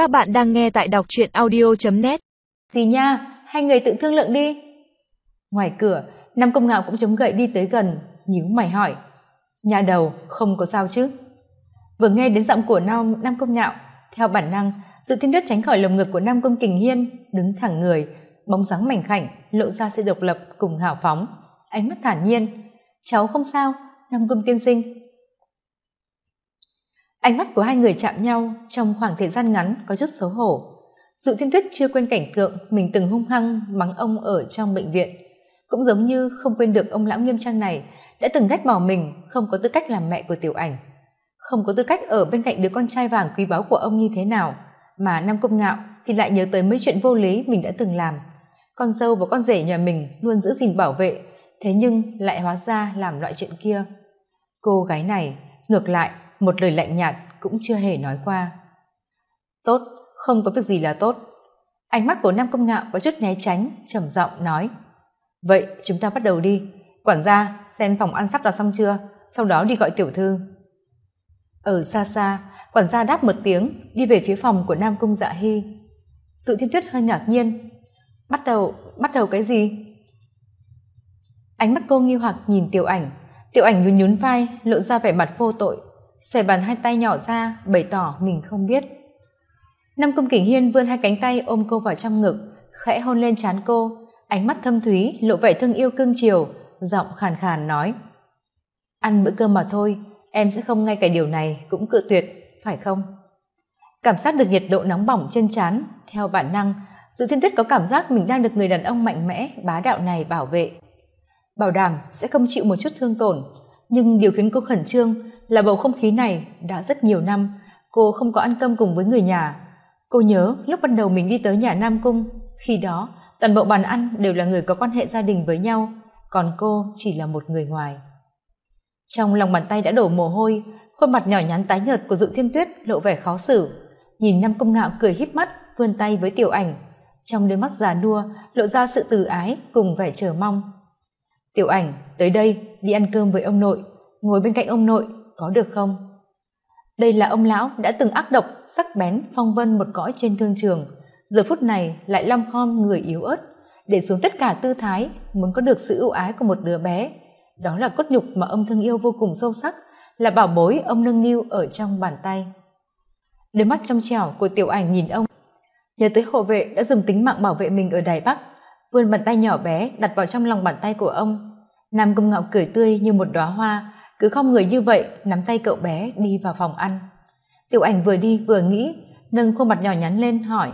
Các bạn đang nghe tại đọc truyện audio.net Gì nha, hai người tự thương lượng đi. Ngoài cửa, Nam Công Ngạo cũng chống gậy đi tới gần, nhíu mày hỏi. Nhà đầu, không có sao chứ? Vừa nghe đến giọng của Nam, Nam Công Ngạo, theo bản năng, sự thiên đất tránh khỏi lồng ngực của Nam Công Kình Hiên, đứng thẳng người, bóng dáng mảnh khảnh, lộ ra sự độc lập cùng hào phóng. Ánh mắt thản nhiên. Cháu không sao, Nam Công tiên sinh. Ánh mắt của hai người chạm nhau trong khoảng thời gian ngắn có chút xấu hổ. Dụ Thiên Tuyết chưa quên cảnh tượng mình từng hung hăng mắng ông ở trong bệnh viện, cũng giống như không quên được ông lão nghiêm trang này đã từng ghét bỏ mình không có tư cách làm mẹ của tiểu ảnh, không có tư cách ở bên cạnh đứa con trai vàng quý báu của ông như thế nào, mà Nam Công Ngạo thì lại nhớ tới mấy chuyện vô lý mình đã từng làm. Con dâu và con rể nhà mình luôn giữ gìn bảo vệ, thế nhưng lại hóa ra làm loại chuyện kia. Cô gái này, ngược lại, một lời lạnh nhạt cũng chưa hề nói qua. Tốt, không có việc gì là tốt. Ánh mắt của Nam Công Ngạo có chút né tránh, trầm giọng nói. Vậy chúng ta bắt đầu đi. Quản gia, xem phòng ăn sắp đặt xong chưa, sau đó đi gọi tiểu thư. Ở xa xa, quản gia đáp một tiếng, đi về phía phòng của Nam Cung Dạ Hy. Dự Thiên Tuyết hơi ngạc nhiên. Bắt đầu, bắt đầu cái gì? Ánh mắt cô nghi hoặc nhìn tiểu ảnh, tiểu ảnh nhún nhún vai, lộ ra vẻ mặt vô tội, xòe bàn hai tay nhỏ ra, bày tỏ mình không biết. Nam Cung Kình Hiên vươn hai cánh tay ôm cô vào trong ngực, khẽ hôn lên trán cô, ánh mắt thâm thúy, lộ vẻ thương yêu cưng chiều, giọng khàn khàn nói. Ăn bữa cơm mà thôi, em sẽ không ngay cả điều này cũng cự tuyệt, phải không? Cảm giác được nhiệt độ nóng bỏng trên trán, theo bản năng, Dự Thiên Tuyết có cảm giác mình đang được người đàn ông mạnh mẽ, bá đạo này bảo vệ. Bảo đảm sẽ không chịu một chút thương tổn, nhưng điều khiến cô khẩn trương là bầu không khí này đã rất nhiều năm, cô không có ăn cơm cùng với người nhà. Cô nhớ lúc ban đầu mình đi tới nhà nam cung, khi đó, toàn bộ bàn ăn đều là người có quan hệ gia đình với nhau, còn cô chỉ là một người ngoài. Trong lòng bàn tay đã đổ mồ hôi, khuôn mặt nhỏ nhắn tái nhợt của dự thiên tuyết lộ vẻ khó xử. Nhìn nam công ngạo cười híp mắt, vươn tay với tiểu ảnh. Trong đôi mắt già nua, lộ ra sự từ ái cùng vẻ chờ mong. Tiểu ảnh, tới đây, đi ăn cơm với ông nội. Ngồi bên cạnh ông nội có được không? Đây là ông lão đã từng ác độc, sắc bén, phong vân một cõi trên thương trường. Giờ phút này lại long khom người yếu ớt. Để xuống tất cả tư thái, muốn có được sự ưu ái của một đứa bé. Đó là cốt nhục mà ông thương yêu vô cùng sâu sắc, là bảo bối ông nâng niu ở trong bàn tay. Đôi mắt trong trẻo của tiểu ảnh nhìn ông. Nhớ tới hộ vệ đã dùng tính mạng bảo vệ mình ở đài bắc, vươn bàn tay nhỏ bé đặt vào trong lòng bàn tay của ông. Nam công ngạo cười tươi như một đóa hoa cứ không người như vậy, nắm tay cậu bé đi vào phòng ăn. Tiểu ảnh vừa đi vừa nghĩ, nâng khuôn mặt nhỏ nhắn lên hỏi,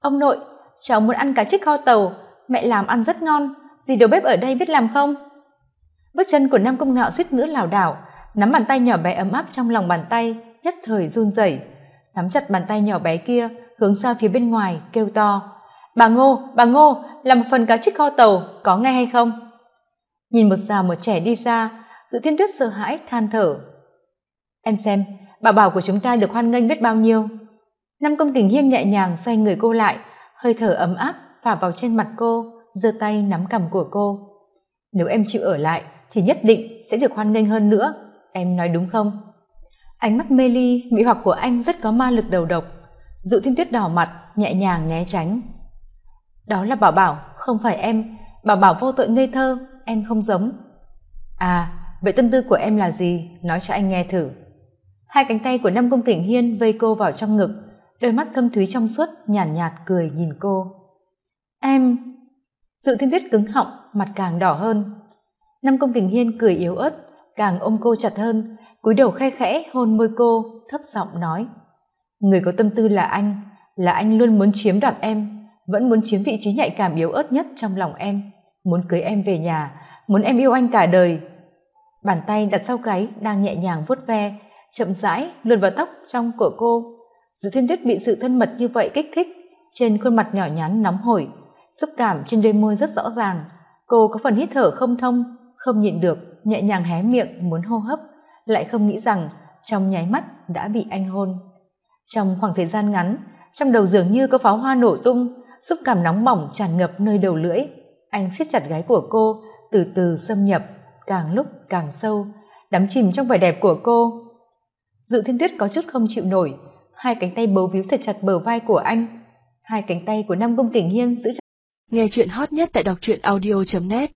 ông nội, cháu muốn ăn cá trích kho tàu, mẹ làm ăn rất ngon, gì đầu bếp ở đây biết làm không? Bước chân của nam công ngạo suýt nữa lảo đảo, nắm bàn tay nhỏ bé ấm áp trong lòng bàn tay, nhất thời run rẩy. Nắm chặt bàn tay nhỏ bé kia, hướng ra phía bên ngoài, kêu to, bà ngô bà ngô, làm một phần cá trích kho tàu, có nghe hay không? Nhìn một già một trẻ đi ra dự thiên tuyết sợ hãi, than thở. Em xem bảo bảo của chúng ta được hoan nghênh biết bao nhiêu? Năm công tình hiên nhẹ nhàng xoay người cô lại, hơi thở ấm áp phả vào trên mặt cô, giơ tay nắm cằm của cô. Nếu em chịu ở lại, thì nhất định sẽ được hoan nghênh hơn nữa. Em nói đúng không? Ánh mắt mê ly mỹ hoặc của anh rất có ma lực đầu độc. Dự thiên tuyết đỏ mặt, nhẹ nhàng né tránh. Đó là bảo bảo, không phải em. Bảo bảo vô tội ngây thơ, em không giống. À vậy tâm tư của em là gì? Nói cho anh nghe thử. Hai cánh tay của năm công kỉnh hiên vây cô vào trong ngực đôi mắt thâm thúy trong suốt nhàn nhạt, nhạt cười nhìn cô. Em dự thiên tuyết cứng họng mặt càng đỏ hơn. Năm công kình hiên cười yếu ớt càng ôm cô chặt hơn cúi đầu khe khẽ hôn môi cô thấp giọng nói. Người có tâm tư là anh là anh luôn muốn chiếm đoạt em vẫn muốn chiếm vị trí nhạy cảm yếu ớt nhất trong lòng em. Muốn cưới em về nhà muốn em yêu anh cả đời bàn tay đặt sau gáy đang nhẹ nhàng vuốt ve, chậm rãi luồn vào tóc trong của cô. Dự thiên tuyết bị sự thân mật như vậy kích thích, trên khuôn mặt nhỏ nhắn nóng hổi, xúc cảm trên đôi môi rất rõ ràng. Cô có phần hít thở không thông, không nhịn được, nhẹ nhàng hé miệng muốn hô hấp, lại không nghĩ rằng trong nháy mắt đã bị anh hôn. Trong khoảng thời gian ngắn, trong đầu dường như có pháo hoa nổ tung, xúc cảm nóng bỏng tràn ngập nơi đầu lưỡi. Anh siết chặt gái của cô, từ từ xâm nhập càng lúc càng sâu, đắm chìm trong vẻ đẹp của cô. Dự thiên tuyết có chút không chịu nổi, hai cánh tay bấu víu thật chặt bờ vai của anh, hai cánh tay của nam công tỉnh hiên giữ chặt. Nghe chuyện hot nhất tại đọc truyện audio net.